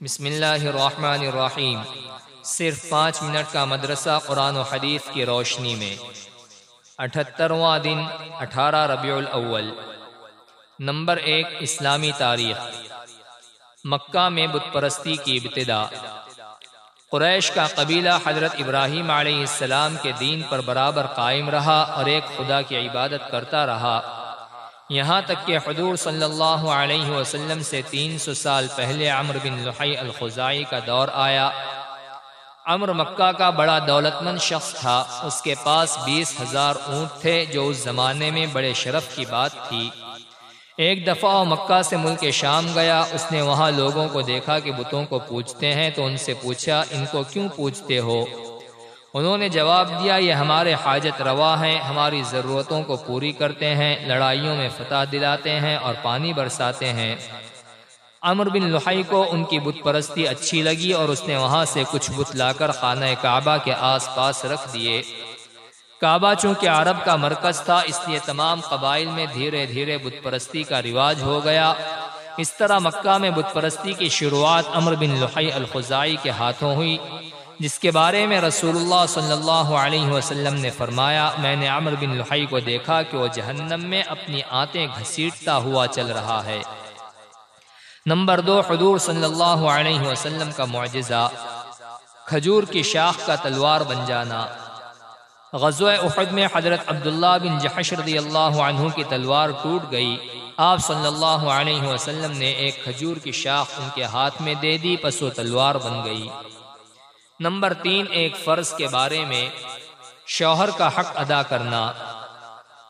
بسم اللہ الرحمن الرحیم۔ صرف پانچ منٹ کا مدرسہ قرآن و حدیث کی روشنی میں۔ اٹھترواں دن، اٹھارہ ربیع الاول۔ نمبر ایک، اسلامی تاریخ۔ مکہ میں بت پرستی کی ابتدا۔ قریش کا قبیلہ حضرت ابراہیم علیہ السلام کے دین پر برابر قائم رہا اور ایک خدا کی عبادت کرتا رہا۔ یہاں تک کہ حضور صلی اللہ علیہ وسلم سے تین سو سال پہلے عمر بن لحی الخزائی کا دور آیا۔ عمر مکہ کا بڑا دولت مند شخص تھا۔ اس کے پاس بیس ہزار اونٹ تھے جو اس زمانے میں بڑے شرف کی بات تھی۔ ایک دفعہ مکہ سے ملک شام گیا۔ اس نے وہاں لوگوں کو دیکھا کہ بتوں کو پوچھتے ہیں تو ان سے پوچھا، ان کو کیوں پوچھتے ہو؟ انہوں نے جواب دیا، یہ ہمارے حاجت روا ہیں، ہماری ضرورتوں کو پوری کرتے ہیں، لڑائیوں میں فتح دلاتے ہیں اور پانی برساتے ہیں۔ عمر بن لحائی کو ان کی بت پرستی اچھی لگی اور اس نے وہاں سے کچھ بت لا کر خانہ کعبہ کے آس پاس رکھ دیے۔ کعبہ چونکہ عرب کا مرکز تھا، اس لیے تمام قبائل میں دھیرے دھیرے بت پرستی کا رواج ہو گیا۔ اس طرح مکہ میں بت پرستی کی شروعات عمر بن لحائی الخزائی کے ہاتھوں ہوئی۔ جس کے بارے میں رسول اللہ صلی اللہ علیہ وسلم نے فرمایا، میں نے عمر بن لحائی کو دیکھا کہ وہ جہنم میں اپنی آنتیں گھسیٹتا ہوا چل رہا ہے۔ نمبر دو، حضور صلی اللہ علیہ وسلم کا معجزہ۔ کھجور کی شاخ کا تلوار بن جانا۔ غزوہ احد میں حضرت عبداللہ بن جحش رضی اللہ عنہ کی تلوار ٹوٹ گئی۔ آپ صلی اللہ علیہ وسلم نے ایک کھجور کی شاخ ان کے ہاتھ میں دے دی، پس وہ تلوار بن گئی۔ نمبر تین، ایک فرض کے بارے میں شوہر کا حق ادا کرنا۔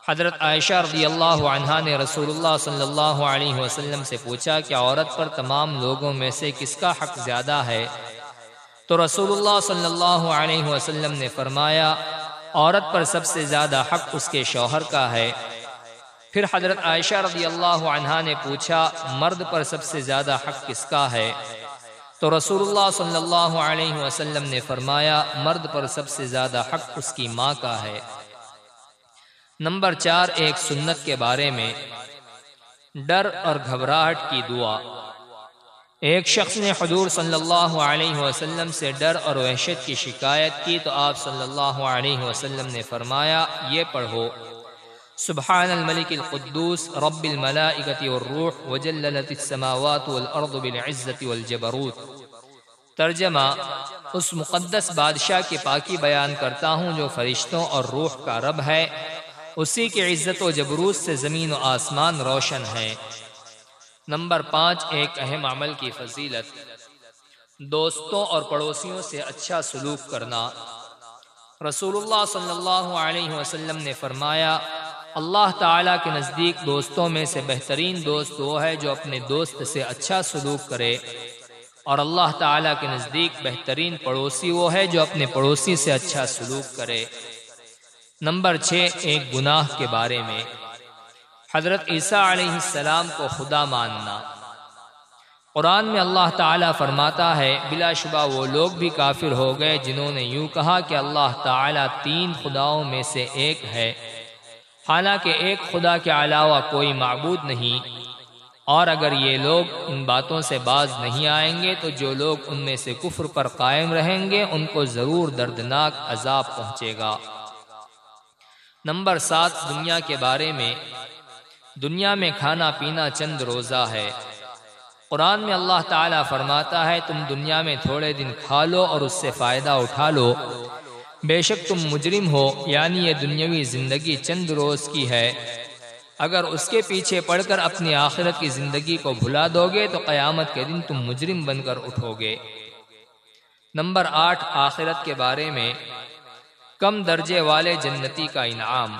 حضرت عائشہ رضی اللہ عنہ نے رسول اللہ صلی اللہ علیہ وسلم سے پوچھا کہ عورت پر تمام لوگوں میں سے کس کا حق زیادہ ہے؟ تو رسول اللہ صلی اللہ علیہ وسلم نے فرمایا، عورت پر سب سے زیادہ حق اس کے شوہر کا ہے۔ پھر حضرت عائشہ رضی اللہ عنہ نے پوچھا، مرد پر سب سے زیادہ حق کس کا ہے؟ تو رسول اللہ صلی اللہ علیہ وسلم نے فرمایا، مرد پر سب سے زیادہ حق اس کی ماں کا ہے۔ نمبر چار، ایک سنت کے بارے میں۔ ڈر اور گھبراہٹ کی دعا۔ ایک شخص نے حضور صلی اللہ علیہ وسلم سے ڈر اور وحشت کی شکایت کی تو آپ صلی اللہ علیہ وسلم نے فرمایا، یہ پڑھو۔ سبحان الملك القدوس رب الملائكة والروح وجللت السماوات والأرض بالعزة والجبروت. ترجمہ، اس مقدس بادشاہ کی پاکی بیان کرتا ہوں جو فرشتوں اور روح کا رب ہے، اسی کی عزت و جبروت سے زمین و آسمان روشن ہے نمبر پانچ، ایک اہم عمل کی فضیلت۔ دوستوں اور پڑوسیوں سے اچھا سلوک کرنا۔ رسول اللہ صلی اللہ علیہ وسلم نے فرمایا اللہ تعالیٰ کے نزدیک دوستوں میں سے بہترین دوست وہ ہے جو اپنے دوست سے اچھا سلوک کرے۔ اور اللہ تعالیٰ کے نزدیک بہترین پڑوسی وہ ہے جو اپنے پڑوسی سے اچھا سلوک کرے۔ نمبر چھ، ایک گناہ کے بارے میں۔ حضرت عیسیٰ علیہ السلام کو خدا ماننا۔ قرآن میں اللہ تعالیٰ فرماتا ہے، بلا شبہ وہ لوگ بھی کافر ہو گئے جنہوں نے یوں کہا کہ اللہ تعالیٰ تین خداؤں میں سے ایک ہے۔ حالانکہ ایک خدا کے علاوہ کوئی معبود نہیں۔ اور اگر یہ لوگ ان باتوں سے باز نہیں آئیں گے، تو جو لوگ ان میں سے کفر پر قائم رہیں گے، ان کو ضرور دردناک عذاب پہنچے گا۔ نمبر سات، دنیا کے بارے میں۔ دنیا میں کھانا پینا چند روزہ ہے۔ قرآن میں اللہ تعالیٰ فرماتا ہے، تم دنیا میں تھوڑے دن کھا لو اور اس سے فائدہ اٹھا لو۔ بے شک تم مجرم ہو یعنی یہ دنیاوی زندگی چند روز کی ہے۔ اگر اس کے پیچھے پڑھ کر اپنی آخرت کی زندگی کو بھلا دو گے تو قیامت کے دن تم مجرم بن کر اٹھو گے۔ نمبر آٹھ، آخرت کے بارے میں کم درجے والے جنتی کا انعام۔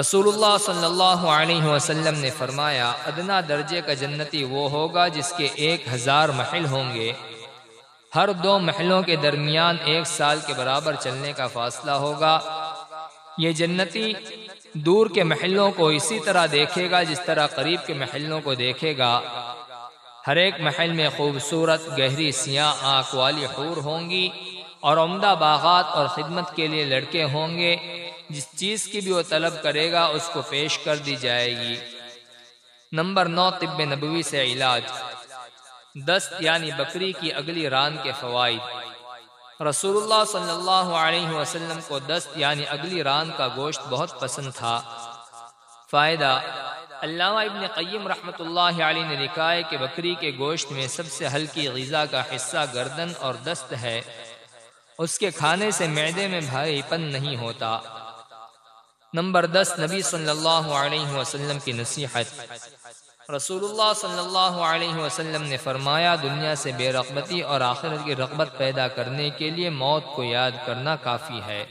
رسول اللہ صلی اللہ علیہ وسلم نے فرمایا، ادنا درجے کا جنتی وہ ہوگا جس کے ایک ہزار محل ہوں گے۔ ہر دو محلوں کے درمیان ایک سال کے برابر چلنے کا فاصلہ ہوگا۔ یہ جنتی دور کے محلوں کو اسی طرح دیکھے گا جس طرح قریب کے محلوں کو دیکھے گا۔ ہر ایک محل میں خوبصورت گہری سیاہ آنکھ والی حور ہوں گی اور عمدہ باغات اور خدمت کے لیے لڑکے ہوں گے۔ جس چیز کی بھی وہ طلب کرے گا اس کو پیش کر دی جائے گی۔ نمبر نو، طب نبوی سے علاج۔ دست یعنی بکری کی اگلی ران کے فوائد۔ رسول اللہ صلی اللہ علیہ وسلم کو دست یعنی اگلی ران کا گوشت بہت پسند تھا۔ فائدہ، علامہ ابن قیم رحمۃ اللہ علیہ نے لکھا ہے کہ بکری کے گوشت میں سب سے ہلکی غذا کا حصہ گردن اور دست ہے۔ اس کے کھانے سے معدے میں بھائی پن نہیں ہوتا۔ نمبر دس، نبی صلی اللہ علیہ وسلم کی نصیحت۔ رسول اللہ صلی اللہ علیہ وسلم نے فرمایا، دنیا سے بے رغبتی اور آخرت کی رغبت پیدا کرنے کے لیے موت کو یاد کرنا کافی ہے۔